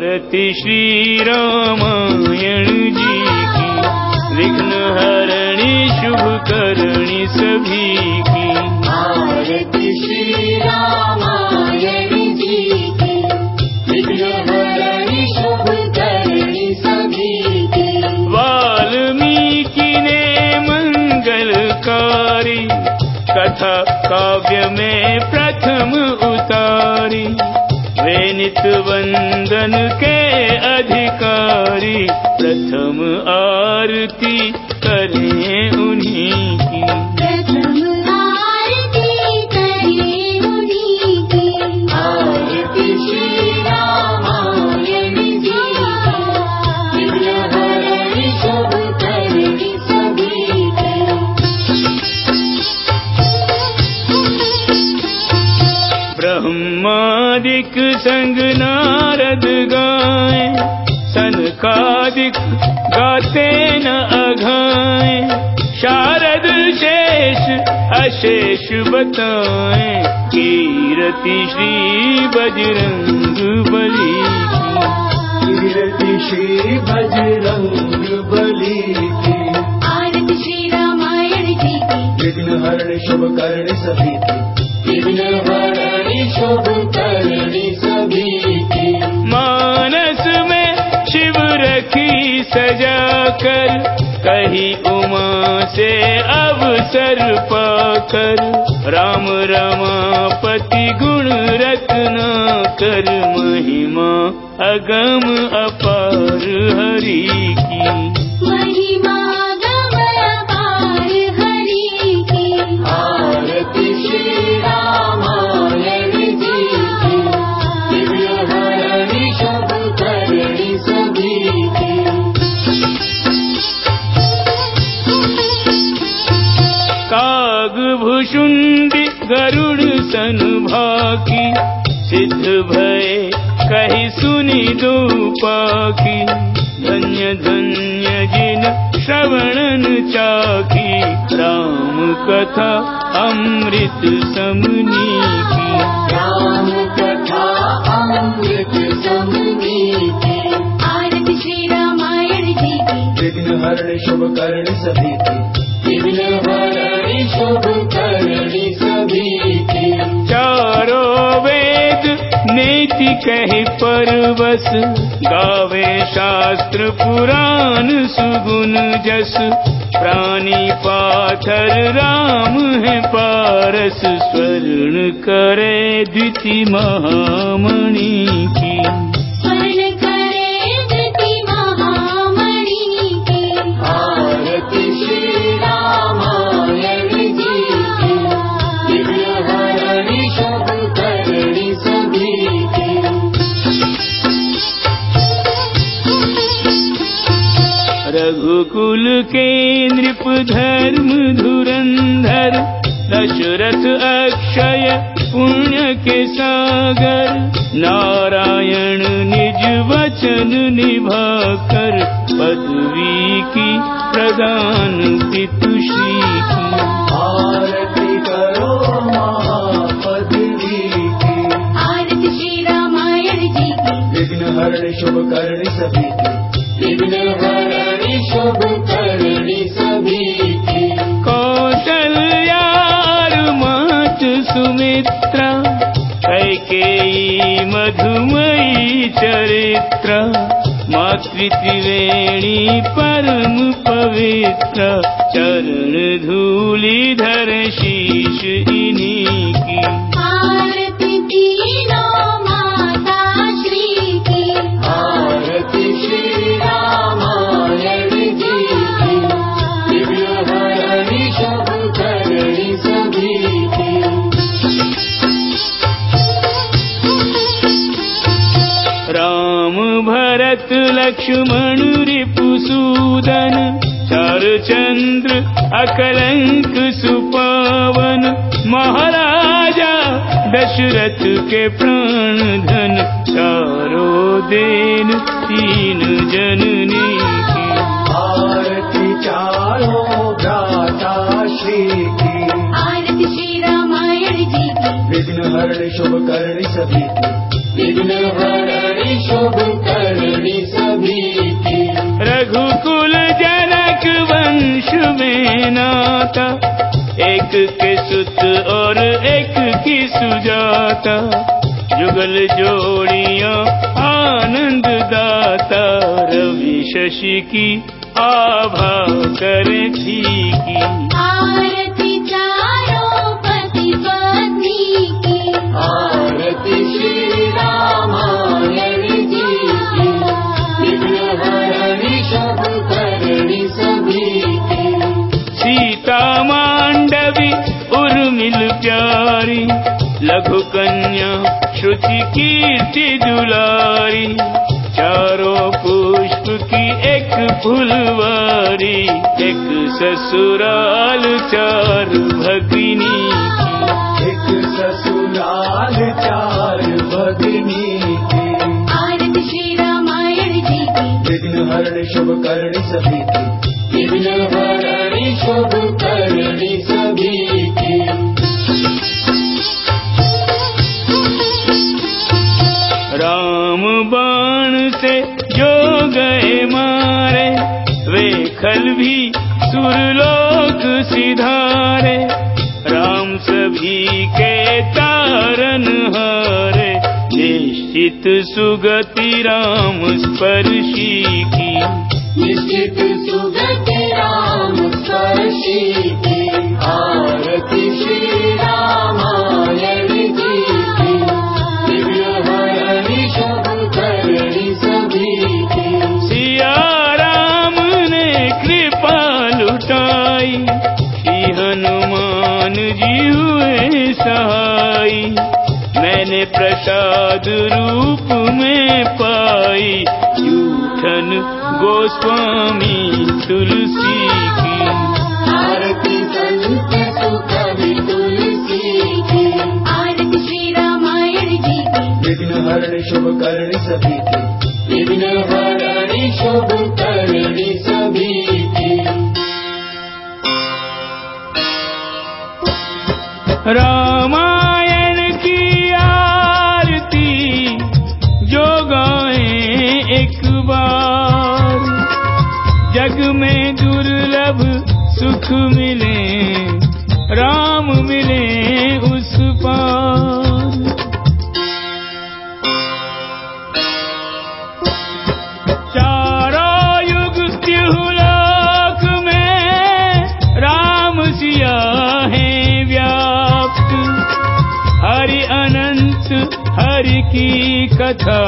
आरती श्री रामायण जी की। विघ्न हरणी शुभ करणी सभी की। आरती श्री रामायण जी की। विघ्न हरणी शुभ करणी सभी की। वाल्मीकि ने मंगलकारी कथा काव्य में वंदन के अधिकारी प्रथम आरती नारद गाए सनकादिक गाते न अघाए। शारद शेष अशेष बताए कीरति श्री बजरंग बली की। कीर्ति श्री बजरंग बली की। आरती श्री रामायण जी की। विघ्न हरण शुभ कर्ण सभी कर कही उमा से अवसर पाकर, राम रमापति गुण रत्ना कर, महिमा अगम अपार हरि की। गरुड़ सन भाकी सिद्ध भय कही सुनी दो पाखी धन्य धन्य जिन श्रवणन चाखी राम कथा अमृत समनी की। राम कथा अमृत समनी की। आरती श्री रामायण जी की। विघ्न हरण शुभ कर्ण सभी की। विघ्न हरणी शुभ चारों वेद नीति कही परवस। गावे शास्त्र पुराण सुगुण जस। प्राणी पाथर राम है पारस। स्वर्ण करे द्विति महामणि की के नृप धर्म धुरंधर दशरथ अक्षय पुण्य के सागर नारायण निज वचन निभाकर पदवी की प्रदान पितुश्री की आरती करो महापदवी की आरती श्री रामायण जी की। विघ्न हरण शुभ कर्ण सभी की विघ्न हरणी शुभ करणी सभी की कौशल्यार मात सुमित्रा मधुमयी चरित्र मातृत्रिवेणी परम पवित्र चरण धूलि धर शीश इन्हीं की भरत लक्ष्मण रिपुसूदन चार चंद्र अकलंक सुपावन। महाराजा दशरथ के प्राण धन चारों देन तीन जननी। की आरती चारों भ्राता श्री की आरती श्री रामायण जी की। विघ्न हरण शुभ कर्ण सभी की। विघ्न में नाता एक के सुत और एक की सुजाता जुगल जोड़िया आनंद दाता, रवि शशि की आभा कर थी की लघु कन्या श्रुति कीर्ति दुलारी चारों पुष्प की एक फुलवारी एक ससुराल चार भगिनी। एक ससुराल चार भगिनी की। आरती श्री रामायण जी की। विघ्न हरण शुभ करणी सभी की। विघ्न हरणी शुभ वे खल भी सुरलोक सिधारे। राम सभी के तारन हारे। निश्चित सुगति राम स्पर्शी की। निश्चित सुगति हुए सहाई। मैंने प्रसाद रूप में पाई। यूठन गोस्वामी तुलसी की। आरती संत सुखवी तुलसी की। आरती श्री रामायण जी की। विघ्न हरण शुभ करणी सभी की। विघ्न हरणी शुभ करणी सभी रामायण की आरती जो गाए एक बार। जग में दुर्लभ सुख मिले, राम मिले उस पार। हरि की कथा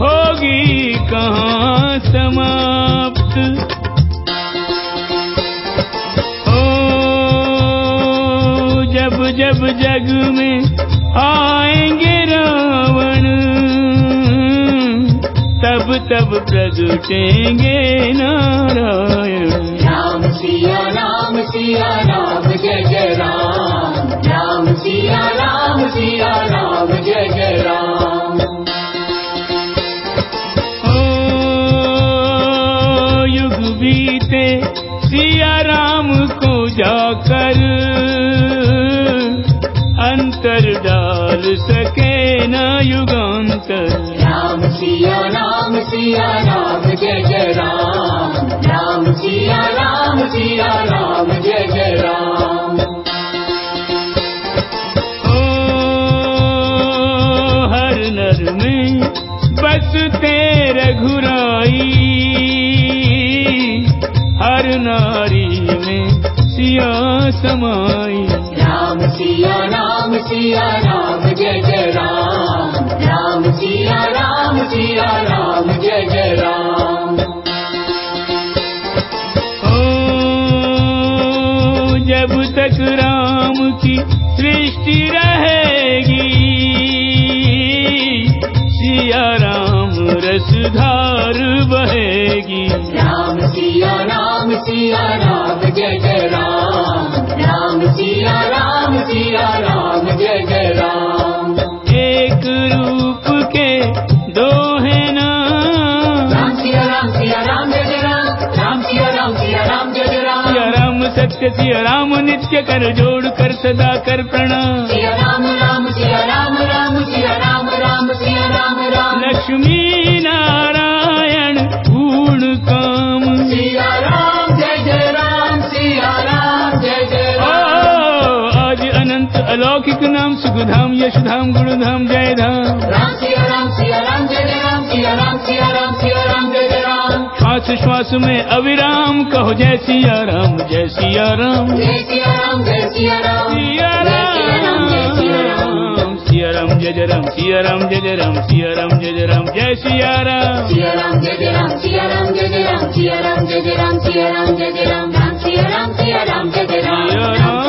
होगी कहाँ समाप्त? ओ, जब जब जग में आएँगे रावण, तब तब प्रगटेंगे नारायण। राम सिया राम सिया, राम जय जय राम। सिया राम जय जय राम। ओ युग बीते सिया राम। हर राम रसधार बहेगी राम सिया राम सिया राम जय जय राम राम सिया राम सिया राम जय जय राम एक रूप के दो है नाम राम सिया राम सिया राम जय जय राम राम सिया राम सिया राम जय जय राम सिया राम सत्य सिया राम नित्य कर जोड़ कर सदा कर प्रणाम सिया राम राम सिया राम राम सिया राम राम सिया राम राम लक्ष्मी जय धाम राम सिया राम सिया राम जय जय राम सिया राम सिया राम सिया राम जय जय राम श्वास श्वास में अविराम कहो जय सिया राम जय सिया राम सिया राम सिया राम जय जय सिया राम सिया राम जय जय राम सिया राम जय जय राम सिया राम जय जय राम जय सिया राम सिया राम जय जय राम सिया राम जय जय राम सिया राम जय जय राम सिया राम जय जय राम सिया राम सिया राम जय राम